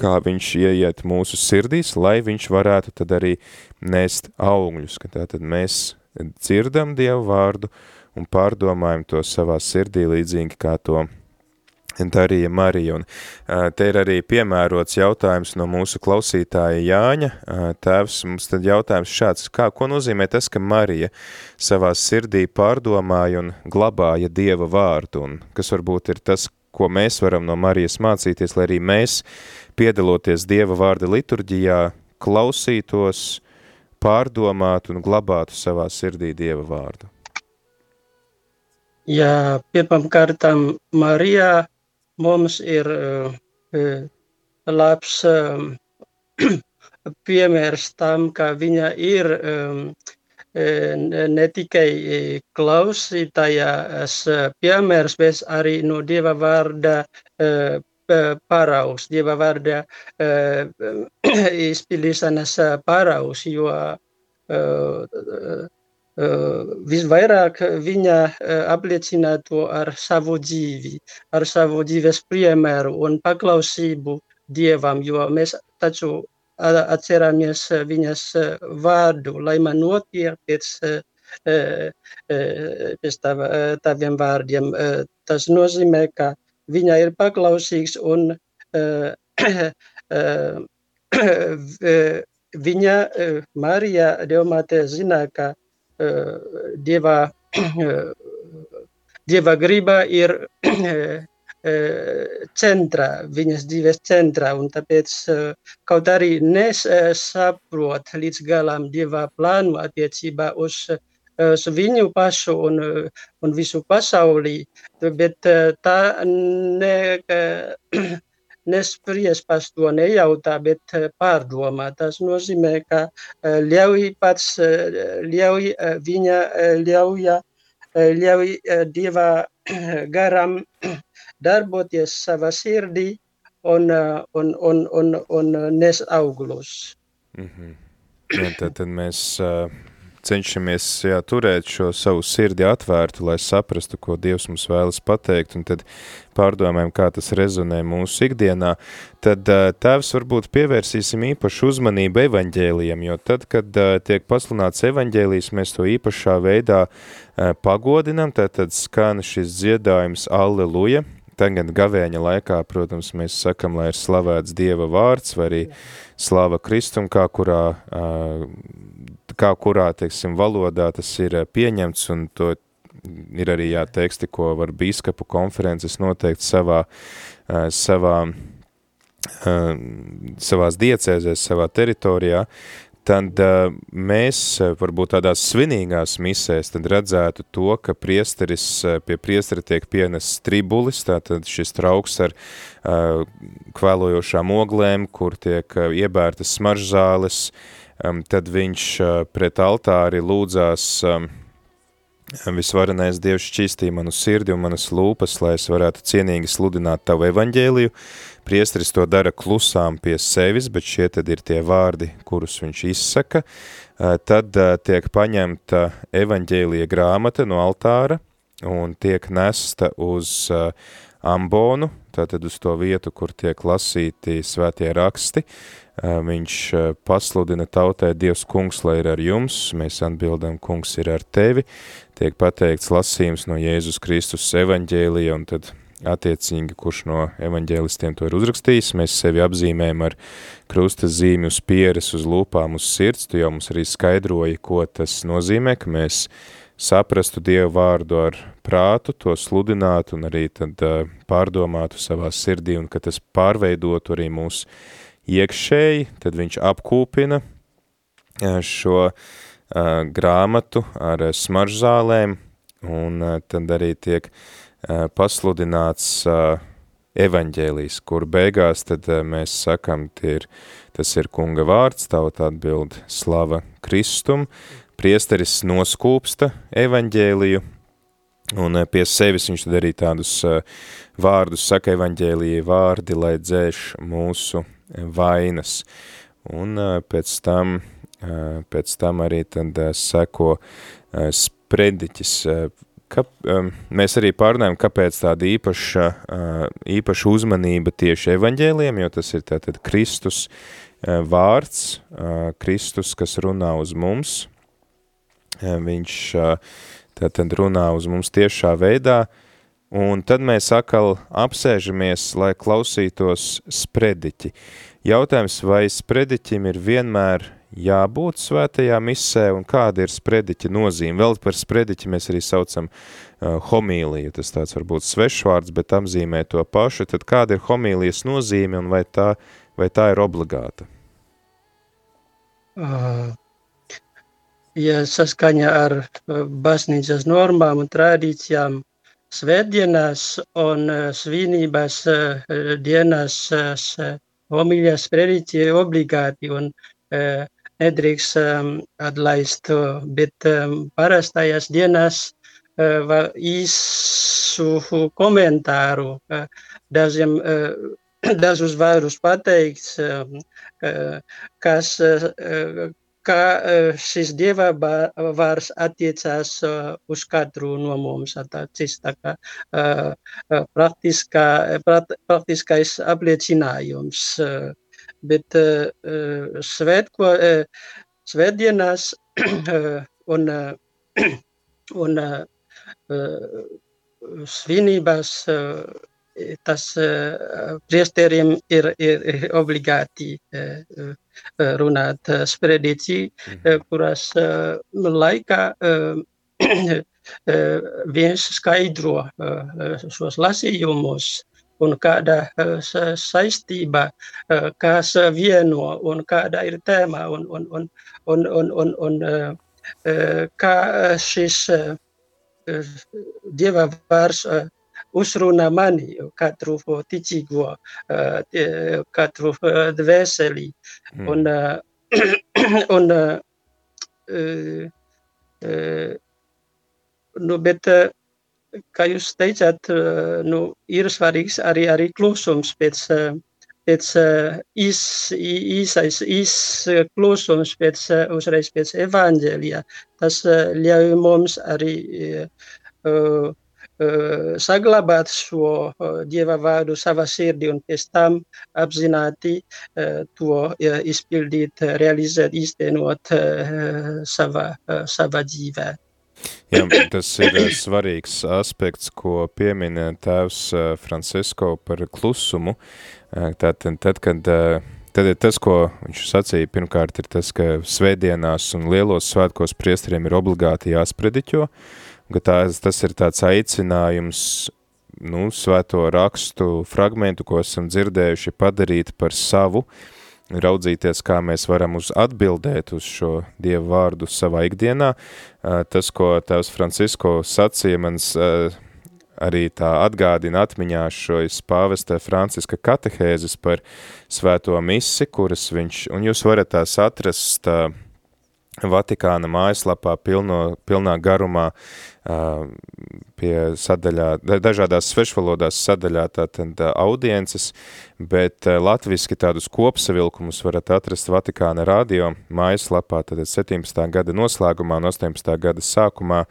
kā viņš ieiet mūsu sirdīs, lai viņš varētu tad arī nest augļus, ka tātad mēs dzirdam Dievu vārdu un pārdomājam to savā sirdī līdzīgi kā to darīja Marija. Un te ir arī piemērots jautājums no mūsu klausītāja Jāņa. Tēvs, mums tad jautājums šāds, kā, ko nozīmē tas, ka Marija savā sirdī pārdomāja un glabāja Dieva vārdu, un kas varbūt ir tas, ko mēs varam no Marijas mācīties, lai arī mēs uh, piedaloties Dieva vārda liturģijā, klausītos, pārdomātu un glabātu savā sirdī Dieva vārdu? Jā, pirmām kārtām Marijā mums ir uh, labs um, *clears throat* piemērs tam, ka viņa ir um, ne tikai klausītājas piemērs, bet arī no Dieva vārda paraugs, Dieva vārda *clears throat* izpildīšanas paraugs, jo visvairāk viņa apliecina to ar savu dzīvi, ar savu dzīves piemēru un paklausību Dievam, jo mēs taču atceramies viņas vārdu, lai man notiek pēc, pēc taviem vārdiem. Tas nozīmē, ka viņa ir paklausīgs un *clears throat* *clears throat* viņa, Marija, Dievmāte, zina, ka Dieva, *clears throat* Dieva griba ir centrā, viņas dzīves centrā, un tāpēc kaut arī nesaprot līdz galam Dieva plānu attiecībā uz uz viņu pašu un, un visu pasaulī, bet tā ne, *clears throat* nespries par to nejautā, bet pārdomā. Tas nozīmē, ka ļauj pats, ļauj viņa, ļauj, ļauj Dieva *clears throat* garam darboties savā sirdī un, un, un, un, un nes augļus. Mm -hmm. Ja, tad, tad mēs uh, cenšamies jā, turēt šo savu sirdi atvērtu, lai saprastu, ko Dievs mums vēlas pateikt, un tad pārdomājam, kā tas rezonē mūsu ikdienā, tad tēvs varbūt pievērsīsim īpašu uzmanību evaņģēlijam, jo tad, kad tiek paslunāts evaņģēlijs, mēs to īpašā veidā pagodinam, tad, tad skan šis dziedājums Alleluja, tagad gavēņa laikā, protams, mēs sakam, lai ir slavēts Dieva vārds, vai arī slava Kristum, kā kurā kā kurā, teiksim, valodā tas ir pieņemts, un to ir arī jā, teksti, ko var bīskapu konferences noteikt savā, savā, savās diecēzēs, savā teritorijā, tad mēs varbūt tādās svinīgās misēs tad redzētu to, ka priesteris, pie priesteri tiek pienes tribulis, tātad šis trauks ar kvēlojošām oglēm, kur tiek iebērtas smaržzāles, um, tad viņš uh, pret altāri lūdzās um, visvarenais Dievs šķistī manu sirdi un manas lūpas, lai es varētu cienīgi sludināt tavu evaņģēliju. Priestris to dara klusām pie sevis, bet šie tad ir tie vārdi, kurus viņš izsaka. Uh, tad uh, tiek paņemta evaņģēlija grāmata no altāra un tiek nesta uz uh, ambonu, tātad uz to vietu, kur tiek lasīti svētie raksti. Viņš pasludina tautai Dievs kungs, lai ir ar jums, mēs atbildam, kungs ir ar tevi, tiek pateikts lasījums no Jēzus Kristus evaņģēlija, un tad attiecīgi, kurš no evaņģēlistiem to ir uzrakstījis. Mēs sevi apzīmējam ar krusta zīmi uz pieres, uz lūpām, uz sirds. Tu jau mums arī skaidroji, ko tas nozīmē, ka mēs saprastu Dievu vārdu ar prātu, to sludinātu un arī tad pārdomātu savā sirdī un ka tas pārveidotu arī mūsu iekšēji, tad viņš apkūpina šo grāmatu ar smaržzālēm, un tad arī tiek uh, pasludināts evaņģēlijs, kur beigās tad mēs sakam, ir, tas ir kunga vārds, tauta atbild slava Kristum, priesteris noskūpsta evaņģēliju, un pie sevis viņš tad arī tādus vārdus saka evaņģēlija vārdi, lai dzēš mūsu vainas. Un pēc tam, pēc tam arī tad seko sprediķis. Ka, mēs arī pārnājam, kāpēc tāda īpaša, īpaša uzmanība tieši evaņģēliem, jo tas ir tātad Kristus vārds, Kristus, kas runā uz mums. Viņš tātad runā uz mums tiešā veidā, Un tad mēs atkal apsēžamies, lai klausītos sprediķi. Jautājums, vai sprediķim ir vienmēr jābūt svētajā misē un kāda ir sprediķa nozīme? Vēl par sprediķi mēs arī saucam uh, homīliju, tas tāds varbūt svešvārds, bet apzīmē to pašu. Tad kāda ir homīlijas nozīme un vai tā, vai tā ir obligāta? Uh, ja saskaņā ar uh, baznīcas normām un tradīcijām svētdienās un svinības dienās homilijas sprediķi ir obligāti un nedrīkst atlaist, bet parastajās dienās īsu komentāru dažiem *clears throat* dažus vārdus pateikt, kas, kā šis dieva vārds attiecās uz katru no mums. Tas tā kā praktiskā, praktiskais apliecinājums. Bet svētko, svētdienās un, un svinībās tas priesteriem ir, ir obligāti runāt sprediķi, kuras laikā *clears throat* viens skaidro šos lasījumus un kāda saistība, kas vieno un kāda ir tēma un, un, un, un, un, un, un kā šis Dieva vārds uzrunā mani, katru ticīgo, katru dvēseli. Mm. Un, *clears throat* un, nu, bet, kā jūs teicāt, nu, ir svarīgs arī, arī klusums pēc, pēc īs, īsais, īs klusums pēc, uzreiz pēc evaņģēlijā. Tas ļauj mums arī uh, saglabāt šo Dieva vārdu savā sirdī un pēc tam apzināti to izpildīt, realizēt, īstenot savā, savā dzīvē. Jā, tas ir svarīgs aspekts, ko piemina tēvs Francisko par klusumu. Tātad, tad, kad Tad tas, ko viņš sacīja, pirmkārt ir tas, ka svētdienās un lielos svētkos priesteriem ir obligāti jāsprediķo, uh, ka tās, tas ir tāds aicinājums, nu, svēto rakstu fragmentu, ko esam dzirdējuši, padarīt par savu, raudzīties, kā mēs varam uz atbildēt uz šo Dievu vārdu savā ikdienā. Tas, ko tēvs Francisko sacīja, mans arī tā atgādina atmiņā šois pāvesta Franciska katehēzes par svēto misi, kuras viņš, un jūs varat tās atrast uh, Vatikāna mājaslapā pilno, pilnā garumā pie sadaļā, dažādās svešvalodās sadaļā tātad audiences, bet latviski tādus kopsavilkumus varat atrast Vatikāna radio mājaslapā, tātad 17. gada noslēgumā un 18. gada sākumā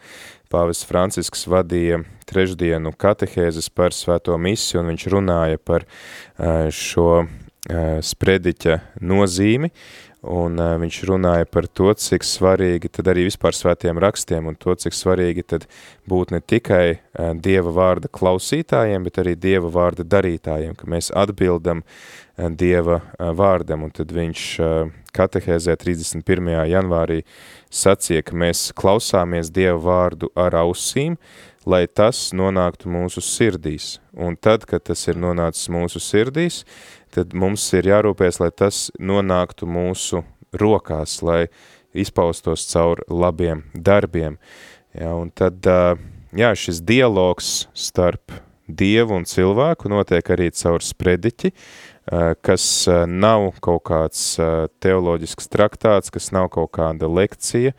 Pāvis Francisks vadīja trešdienu katehēzes par svēto misiju, un viņš runāja par šo sprediķa nozīmi, un uh, viņš runāja par to, cik svarīgi tad arī vispār svētiem rakstiem un to, cik svarīgi tad būt ne tikai uh, Dieva vārda klausītājiem, bet arī Dieva vārda darītājiem, ka mēs atbildam uh, Dieva uh, vārdam, un tad viņš uh, katehēzē 31. janvārī sacīja, ka mēs klausāmies Dieva vārdu ar ausīm, lai tas nonāktu mūsu sirdīs. Un tad, kad tas ir nonācis mūsu sirdīs, tad mums ir jārūpēs, lai tas nonāktu mūsu rokās, lai izpaustos caur labiem darbiem. Ja, un tad, jā, šis dialogs starp Dievu un cilvēku notiek arī caur sprediķi, kas nav kaut kāds teoloģisks traktāts, kas nav kaut kāda lekcija,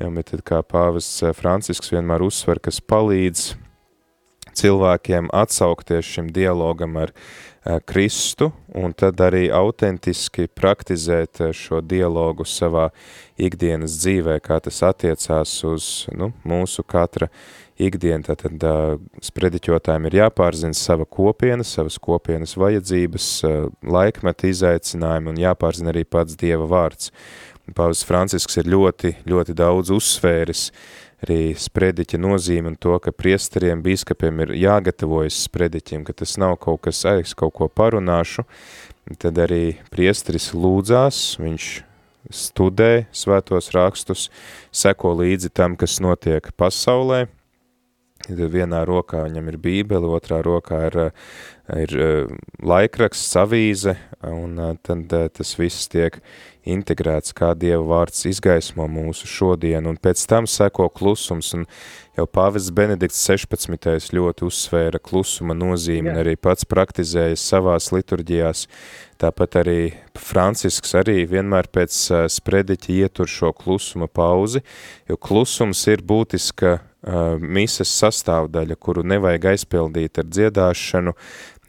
ja, bet kā pāvests Francisks vienmēr uzsver, kas palīdz cilvēkiem atsaukties šim dialogam ar Eh, Kristu un tad arī autentiski praktizēt eh, šo dialogu savā ikdienas dzīvē, kā tas attiecās uz nu, mūsu katra ikdienu. Tātad sprediķotājiem ir jāpārzina sava kopiena, savas kopienas vajadzības, laikmeta izaicinājumi un jāpārzina arī pats Dieva vārds. Pāvis Francisks ir ļoti, ļoti daudz uzsvēris arī sprediķa nozīme un to, ka priesteriem, bīskapiem ir jāgatavojas sprediķim, ka tas nav kaut kas, es kaut ko parunāšu, tad arī priesteris lūdzās, viņš studē svētos rakstus, seko līdzi tam, kas notiek pasaulē, vienā rokā viņam ir bībeli, otrā rokā ir, ir laikraksts, avīze, un tad tas viss tiek integrēts, kā Dieva vārds izgaismo mūsu šodienu, un pēc tam seko klusums, un jau pāvests Benedikts 16. ļoti uzsvēra klusuma nozīmi, un arī pats praktizēja savās liturģijās, tāpat arī Francisks arī vienmēr pēc sprediķa ietur šo klusuma pauzi, jo klusums ir būtiska mises sastāvdaļa, kuru nevajag aizpildīt ar dziedāšanu,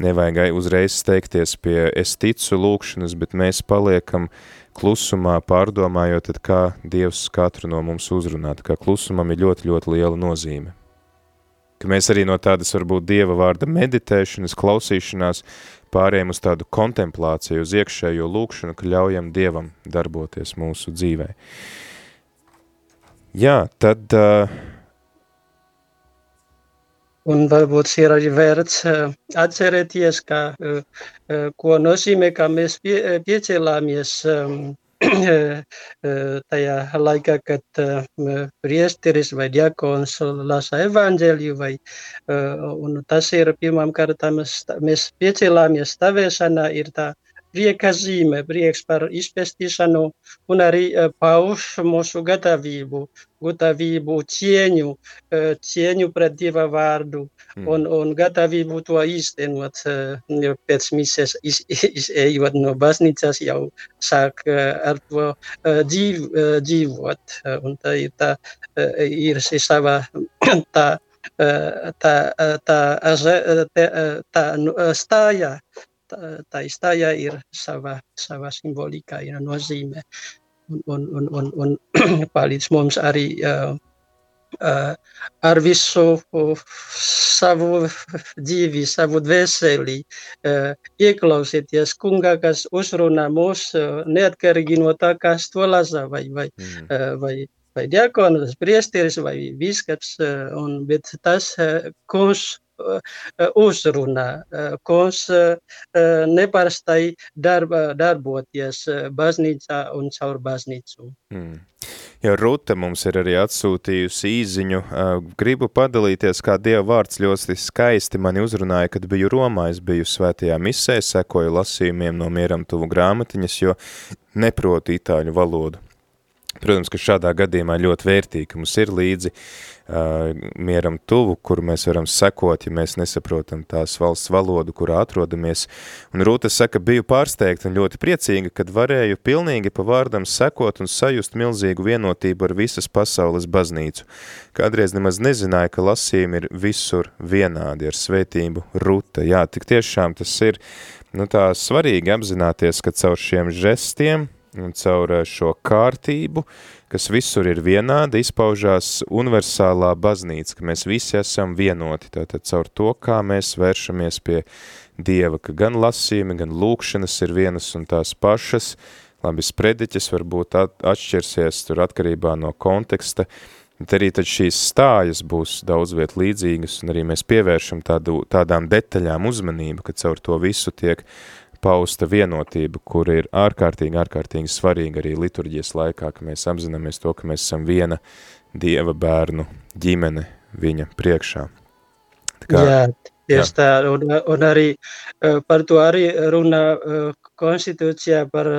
nevajag uzreiz steigties pie es ticu lūkšanas, bet mēs paliekam uh, klusumā pārdomājot, tad kā Dievs katru no mums uzrunā, kā klusumam ir ļoti, ļoti liela nozīme. Ka mēs arī no tādas varbūt Dieva vārda meditēšanas, klausīšanās pārējiem uz tādu kontemplāciju, uz iekšējo lūkšanu, ka ļaujam Dievam darboties mūsu dzīvē. Jā, tad uh, Un varbūt ir arī vērts uh, atcerēties, ka, uh, uh, ko nozīmē, ka mēs pie, piecēlāmies um, tajā laikā, kad uh, priesteris vai diakons lasa evaņģēliju, vai, uh, un tas ir pirmām kārtām, mēs, mēs piecēlāmies stāvēšanā, ir tā prieka zīme, prieks par izpēstīšanu un arī uh, pauž mūsu gatavību, gatavību cieņu, uh, cieņu pret Dieva vārdu mm. un, un gatavību to īstenot uh, pēc mises, iz, izējot no baznīcas jau sāk ar to dzīv, dzīvot. Un tā ir tā, ir sava tā, tā, tā, tā, tā, tā stāja, tā izstājā ir sava, sava simbolika, ir nozīme. Un, un, un, un, un *clears throat* palīdz mums arī uh, uh, ar visu uh, savu dzīvi, savu dvēseli uh, ieklausīties kungā, kas uzrunā mūs uh, neatkarīgi no tā, kas to lasa, vai, vai, mm. uh, vai, vai diakonas, priesteris vai biskaps, uh, un, bet tas uh, kungs uzrunā, kungs neparastai darba, darboties baznīcā un caur baznīcu. Mm. Jo Ruta mums ir arī atsūtījusi īziņu. Gribu padalīties, kā Dieva vārds ļoti skaisti mani uzrunāja, kad biju Romā. Es biju svētajā misē, sekoju lasījumiem no mieram tuvu grāmatiņas, jo neprotu itāļu valodu. Protams, ka šādā gadījumā ļoti vērtīgi, ka mums ir līdzi uh, mieram tuvu, kuru mēs varam sekot, ja mēs nesaprotam tās valsts valodu, kurā atrodamies. Un Rūta saka, biju pārsteigta un ļoti priecīga, kad varēju pilnīgi pa vārdam sekot un sajust milzīgu vienotību ar visas pasaules baznīcu. Kādreiz nemaz nezināju, ka lasījumi ir visur vienādi ar svētību Rūta. Jā, tik tiešām tas ir nu, tā svarīgi apzināties, ka caur šiem žestiem, un caur eh, šo kārtību, kas visur ir vienāda, izpaužās universālā baznīca, ka mēs visi esam vienoti, tātad caur to, kā mēs vēršamies pie Dieva, ka gan lasījumi, gan lūkšanas ir vienas un tās pašas, labi, sprediķis varbūt at, atšķirsies tur atkarībā no konteksta, bet arī tad šīs stājas būs daudz viet līdzīgas, un arī mēs pievēršam tādu, tādām detaļām uzmanību, ka caur to visu tiek pausta vienotība, kur ir ārkārtīgi, ārkārtīgi svarīga arī liturģijas laikā, ka mēs apzināmies to, ka mēs esam viena Dieva bērnu ģimene viņa priekšā. Tā kā, jā, tieši jā. tā, un, un arī par to arī runā konstitūcijā par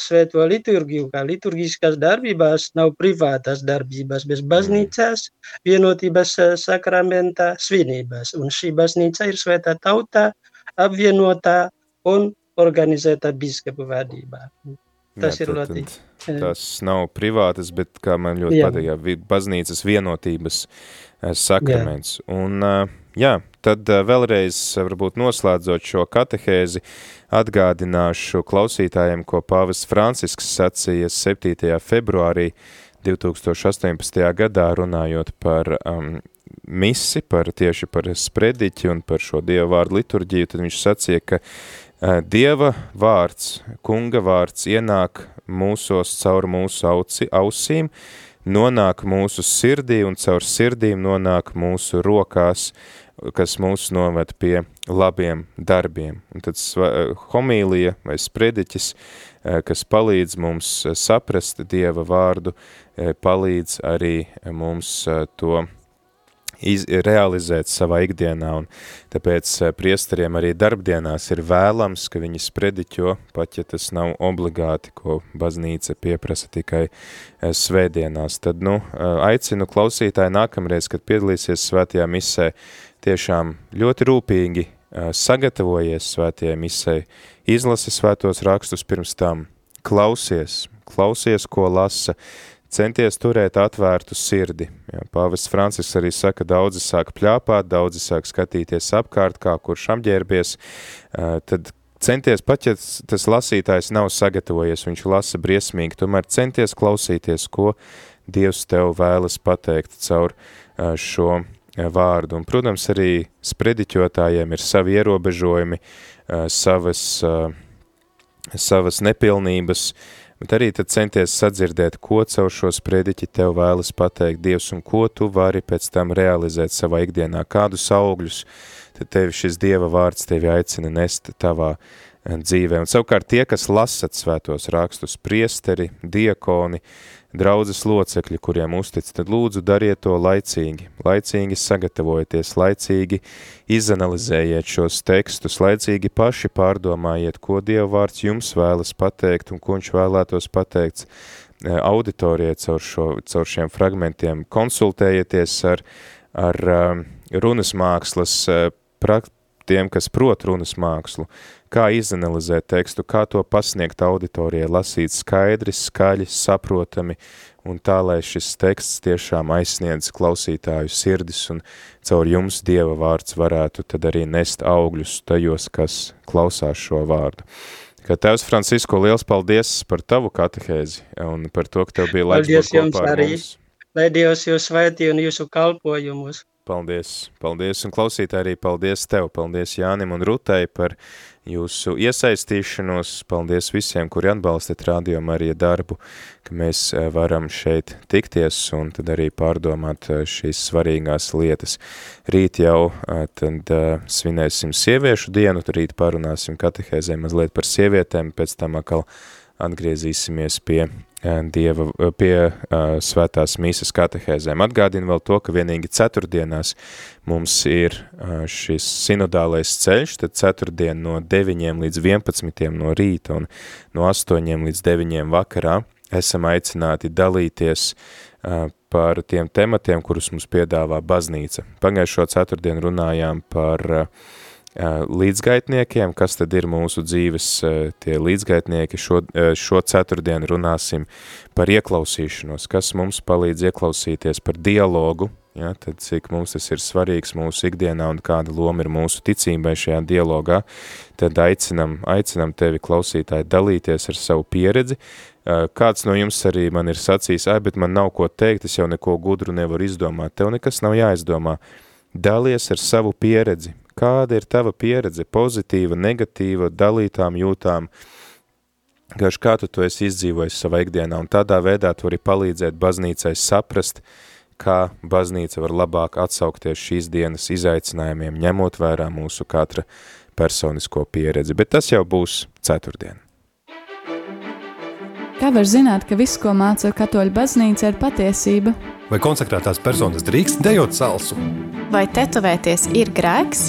svēto liturgiju, kā liturgiskās darbībās nav privātas darbības, bet baznīcās vienotības sakramentā svinības, un šī baznīca ir svētā tautā, apvienotā un organizēta biskapu vadībā. Tas jā, ir ļoti. Tas nav privātas, bet, kā man ļoti Jā. patīk, jā, baznīcas vienotības eh, sakraments. Jā. Un, eh, jā, tad eh, vēlreiz, varbūt noslēdzot šo katehēzi, atgādināšu klausītājiem, ko pāvis Francisks sacīja 7. februārī 2018. gadā, runājot par um, misi, par tieši par sprediķi un par šo dievu vārdu liturģiju, tad viņš sacīja, ka dieva vārds, kunga vārds ienāk mūsos caur mūsu auci, ausīm, nonāk mūsu sirdī un caur sirdīm nonāk mūsu rokās, kas mūs noved pie labiem darbiem. Un tad homīlija vai sprediķis, kas palīdz mums saprast Dieva vārdu, palīdz arī mums to iz, realizēt savā ikdienā, un tāpēc priesteriem arī darbdienās ir vēlams, ka viņi sprediķo, pat ja tas nav obligāti, ko baznīca pieprasa tikai svētdienās. Tad, nu, aicinu klausītāju nākamreiz, kad piedalīsies svētajā misē, tiešām ļoti rūpīgi sagatavojies svētajai misē, izlasi svētos rakstus pirms tam, klausies, klausies, ko lasa, centies turēt atvērtu sirdi. Jā, pāvests Francis arī saka, daudzi sāk pļāpāt, daudzi sāk skatīties apkārt, kā kurš apģērbies, tad centies pat, ja tas lasītājs nav sagatavojies, viņš lasa briesmīgi, tomēr centies klausīties, ko Dievs tev vēlas pateikt caur šo vārdu. Un, protams, arī sprediķotājiem ir savi ierobežojumi, savas, savas nepilnības, bet arī tad centies sadzirdēt, ko caur šo sprediķi tev vēlas pateikt Dievs un ko tu vari pēc tam realizēt savā ikdienā, kādus augļus, tad tevi šis Dieva vārds tevi aicina nest tavā dzīvē. Un savukārt tie, kas lasat svētos rakstus, priesteri, diakoni, draudzes locekļi, kuriem uztic, tad lūdzu dariet to laicīgi, laicīgi sagatavojieties, laicīgi izanalizējiet šos tekstus, laicīgi paši pārdomājiet, ko Dieva vārds jums vēlas pateikt un ko viņš vēlētos pateikt auditorijai caur, šo, caur šiem fragmentiem, konsultējieties ar, ar runas mākslas prakt, tiem, kas prot runas mākslu, kā izanalizēt tekstu, kā to pasniegt auditorijai, lasīt skaidri, skaļi, saprotami, un tā, lai šis teksts tiešām aizsniedz klausītāju sirdis, un caur jums Dieva vārds varētu tad arī nest augļus tajos, kas klausās šo vārdu. Kā Tevs Francisko, liels paldies par tavu katehēzi un par to, ka tev bija laiks Paldies būt jums kopā ar arī. mums. Lai Dievs jūs svētī un jūsu kalpojumus. Paldies, paldies, un klausītāji arī paldies tev, paldies Jānim un Rutai par jūsu iesaistīšanos, paldies visiem, kuri atbalstat Radio Marija darbu, ka mēs eh, varam šeit tikties un tad arī pārdomāt eh, šīs svarīgās lietas. Rīt jau eh, tad svinēsim sieviešu dienu, tad rīt parunāsim katehēzē mazliet par sievietēm, pēc tam atkal atgriezīsimies pie Dieva, pie uh, svētās mīsas katehēzēm. Atgādinu vēl to, ka vienīgi ceturtdienās mums ir uh, šis sinodālais ceļš, tad ceturtdien no 9 līdz 11 no rīta un no 8 līdz 9 vakarā esam aicināti dalīties uh, par tiem tematiem, kurus mums piedāvā baznīca. Pagājušo ceturtdienu runājām par uh, līdzgaitniekiem, kas tad ir mūsu dzīves tie līdzgaitnieki. Šo, šo ceturtdienu runāsim par ieklausīšanos, kas mums palīdz ieklausīties par dialogu, ja, tad cik mums tas ir svarīgs mūsu ikdienā un kāda loma ir mūsu ticībai šajā dialogā, tad aicinam, aicinam tevi klausītāji dalīties ar savu pieredzi. Kāds no jums arī man ir sacījis, ai, bet man nav ko teikt, es jau neko gudru nevaru izdomāt, tev nekas nav jāizdomā. Dalies ar savu pieredzi, kāda ir tava pieredze, pozitīva, negatīva, dalītām jūtām, Vienkārši kā tu to esi izdzīvojis savā ikdienā, un tādā veidā tu vari palīdzēt baznīcai saprast, kā baznīca var labāk atsaukties šīs dienas izaicinājumiem, ņemot vērā mūsu katra personisko pieredzi, bet tas jau būs ceturtdien. Kā var zināt, ka viss, ko māca katoļu baznīca, ir patiesība? Vai konsekrētās personas drīkst dejot salsu? Vai tetovēties ir grēks?